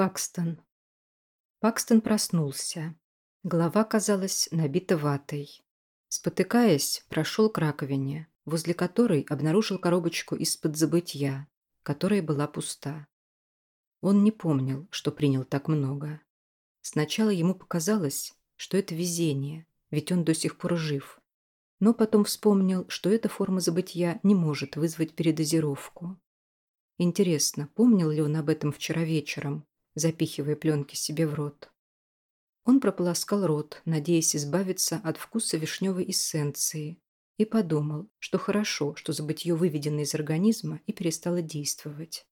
Пакстон. Пакстон проснулся. Голова казалась набита ватой. Спотыкаясь, прошел к раковине, возле которой обнаружил коробочку из-под забытья, которая была пуста. Он не помнил, что принял так много. Сначала ему показалось, что это везение, ведь он до сих пор жив. Но потом вспомнил, что эта форма забытья не может вызвать передозировку. Интересно, помнил ли он об этом вчера вечером, запихивая пленки себе в рот. Он прополоскал рот, надеясь избавиться от вкуса вишневой эссенции, и подумал, что хорошо, что забытье выведено из организма и перестало действовать.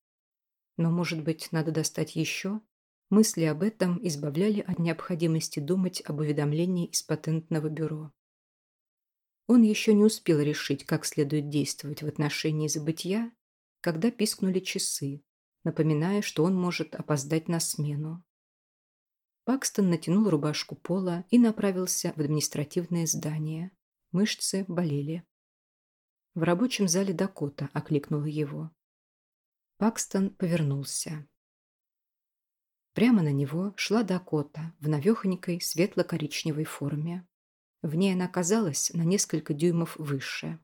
Но, может быть, надо достать еще? Мысли об этом избавляли от необходимости думать об уведомлении из патентного бюро. Он еще не успел решить, как следует действовать в отношении забытья, когда пискнули часы, напоминая, что он может опоздать на смену. Пакстон натянул рубашку пола и направился в административное здание. Мышцы болели. В рабочем зале Дакота окликнула его. Пакстон повернулся. Прямо на него шла Дакота в навехонькой светло-коричневой форме. В ней она казалась на несколько дюймов выше.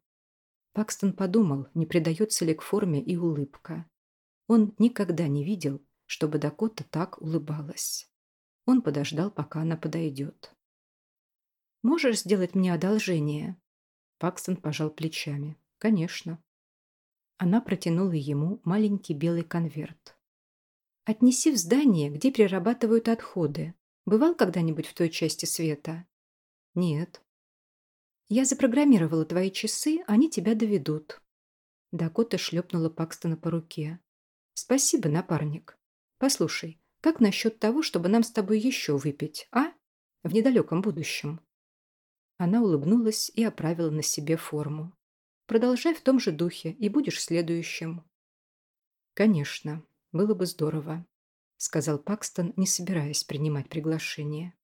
Пакстон подумал, не придается ли к форме и улыбка. Он никогда не видел, чтобы Дакота так улыбалась. Он подождал, пока она подойдет. «Можешь сделать мне одолжение?» Пакстон пожал плечами. «Конечно». Она протянула ему маленький белый конверт. «Отнеси в здание, где перерабатывают отходы. Бывал когда-нибудь в той части света?» «Нет». «Я запрограммировала твои часы, они тебя доведут». Дакота шлепнула Пакстона по руке. «Спасибо, напарник. Послушай, как насчет того, чтобы нам с тобой еще выпить, а? В недалеком будущем». Она улыбнулась и оправила на себе форму. «Продолжай в том же духе, и будешь следующим». «Конечно, было бы здорово», — сказал Пакстон, не собираясь принимать приглашение.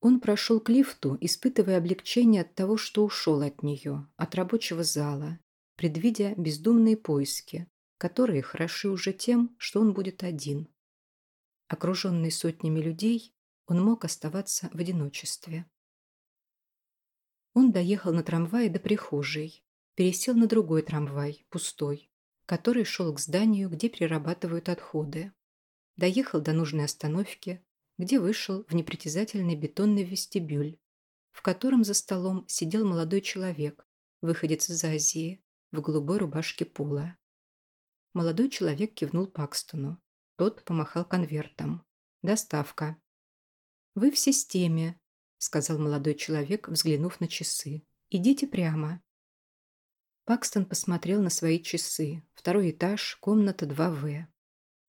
Он прошел к лифту, испытывая облегчение от того, что ушел от нее, от рабочего зала, предвидя бездумные поиски, которые хороши уже тем, что он будет один. Окруженный сотнями людей, он мог оставаться в одиночестве. Он доехал на трамвае до прихожей, пересел на другой трамвай, пустой, который шел к зданию, где перерабатывают отходы. Доехал до нужной остановки, где вышел в непритязательный бетонный вестибюль, в котором за столом сидел молодой человек, выходец из Азии, в голубой рубашке пола. Молодой человек кивнул Пакстону. Тот помахал конвертом. «Доставка». «Вы в системе», — сказал молодой человек, взглянув на часы. «Идите прямо». Пакстон посмотрел на свои часы. Второй этаж, комната 2В.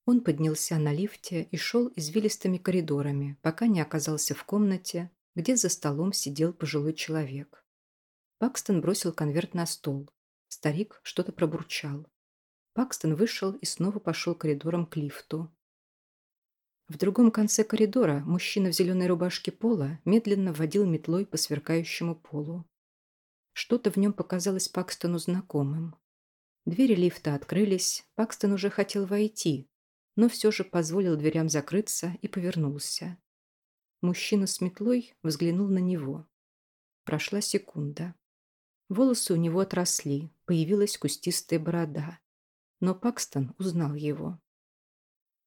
Он поднялся на лифте и шел извилистыми коридорами, пока не оказался в комнате, где за столом сидел пожилой человек. Пакстон бросил конверт на стол. Старик что-то пробурчал. Пакстон вышел и снова пошел коридором к лифту. В другом конце коридора мужчина в зеленой рубашке пола медленно водил метлой по сверкающему полу. Что-то в нем показалось Пакстону знакомым. Двери лифта открылись, Пакстон уже хотел войти, но все же позволил дверям закрыться и повернулся. Мужчина с метлой взглянул на него. Прошла секунда. Волосы у него отросли, появилась кустистая борода но Пакстон узнал его.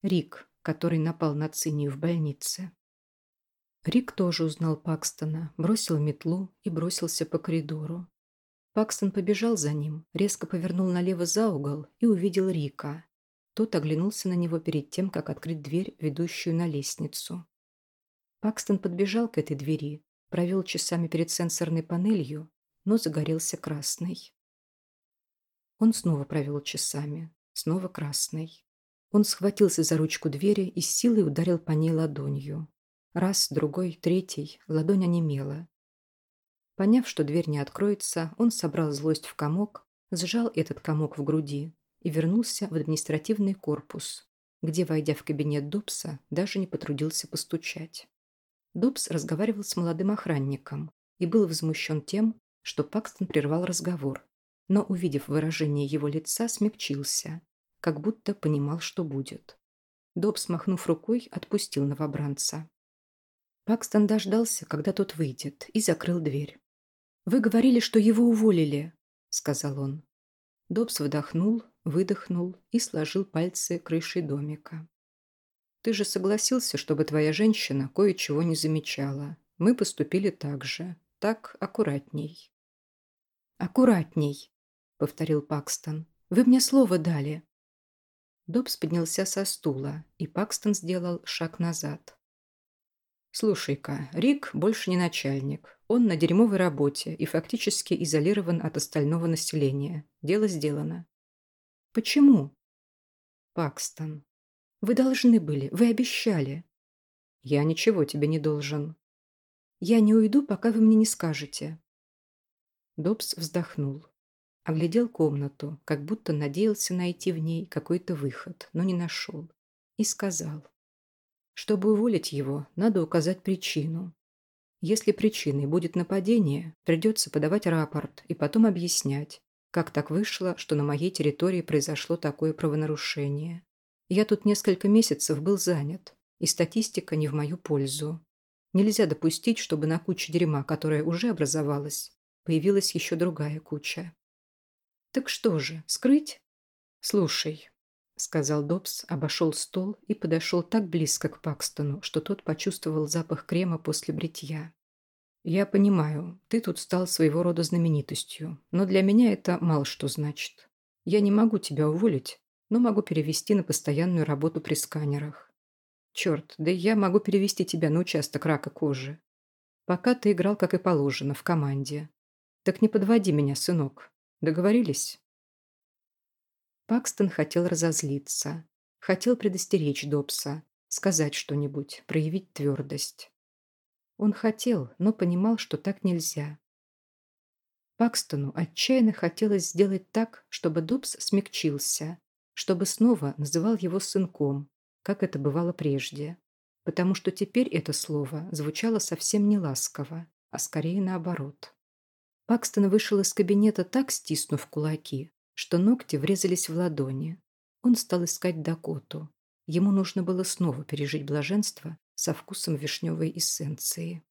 Рик, который напал на Цинию в больнице. Рик тоже узнал Пакстона, бросил метлу и бросился по коридору. Пакстон побежал за ним, резко повернул налево за угол и увидел Рика. Тот оглянулся на него перед тем, как открыть дверь, ведущую на лестницу. Пакстон подбежал к этой двери, провел часами перед сенсорной панелью, но загорелся красный. Он снова провел часами. Снова красный. Он схватился за ручку двери и с силой ударил по ней ладонью. Раз, другой, третий, ладонь онемела. Поняв, что дверь не откроется, он собрал злость в комок, сжал этот комок в груди и вернулся в административный корпус, где, войдя в кабинет Добса, даже не потрудился постучать. Добс разговаривал с молодым охранником и был возмущен тем, что Пакстон прервал разговор, но, увидев выражение его лица, смягчился, как будто понимал, что будет. Доб, смахнув рукой, отпустил новобранца. Пакстон дождался, когда тот выйдет, и закрыл дверь. «Вы говорили, что его уволили», — сказал он. Добс вдохнул, выдохнул и сложил пальцы крышей домика. «Ты же согласился, чтобы твоя женщина кое-чего не замечала. Мы поступили так же. Так аккуратней». «Аккуратней», — повторил Пакстон. «Вы мне слово дали». Добс поднялся со стула, и Пакстон сделал шаг назад. «Слушай-ка, Рик больше не начальник. Он на дерьмовой работе и фактически изолирован от остального населения. Дело сделано». «Почему?» «Пакстон. Вы должны были, вы обещали». «Я ничего тебе не должен». «Я не уйду, пока вы мне не скажете». Добс вздохнул. Оглядел комнату, как будто надеялся найти в ней какой-то выход, но не нашел. И сказал. Чтобы уволить его, надо указать причину. Если причиной будет нападение, придется подавать рапорт и потом объяснять, как так вышло, что на моей территории произошло такое правонарушение. Я тут несколько месяцев был занят, и статистика не в мою пользу. Нельзя допустить, чтобы на куче дерьма, которая уже образовалась, появилась еще другая куча. Так что же, скрыть? Слушай, сказал Добс, обошел стол и подошел так близко к Пакстону, что тот почувствовал запах крема после бритья. «Я понимаю, ты тут стал своего рода знаменитостью, но для меня это мало что значит. Я не могу тебя уволить, но могу перевести на постоянную работу при сканерах. Черт, да я могу перевести тебя на участок рака кожи. Пока ты играл, как и положено, в команде. Так не подводи меня, сынок. Договорились?» Пакстон хотел разозлиться. Хотел предостеречь Добса, сказать что-нибудь, проявить твердость. Он хотел, но понимал, что так нельзя. Пакстону отчаянно хотелось сделать так, чтобы Добс смягчился, чтобы снова называл его сынком, как это бывало прежде, потому что теперь это слово звучало совсем не ласково, а скорее наоборот. Пакстон вышел из кабинета так, стиснув кулаки, что ногти врезались в ладони. Он стал искать Дакоту. Ему нужно было снова пережить блаженство со вкусом вишневой эссенции.